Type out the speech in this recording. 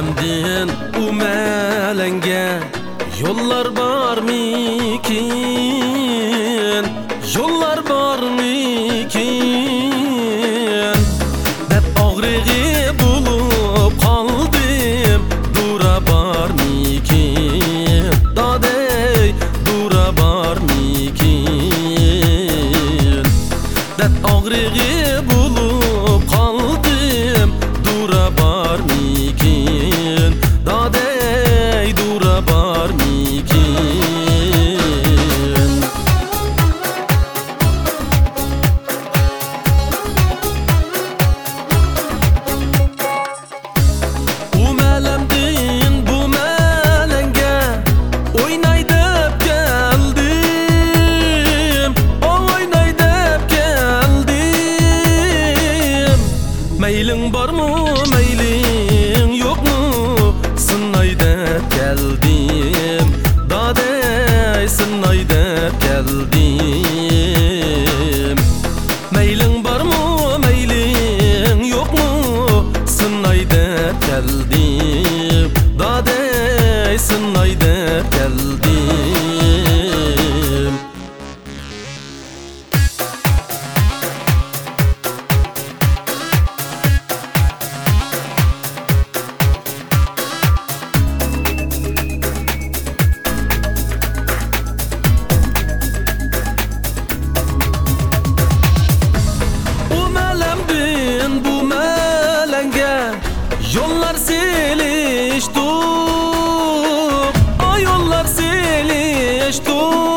Alemdin bu melenge Yollar var mikin Yollar var meylin yok mu? Sınayda geldim. Dade sınayda geldim. Meylin var mı? Meylin yok mu? Sınayda geldim. Dade sınayda geldim. στείλεις στου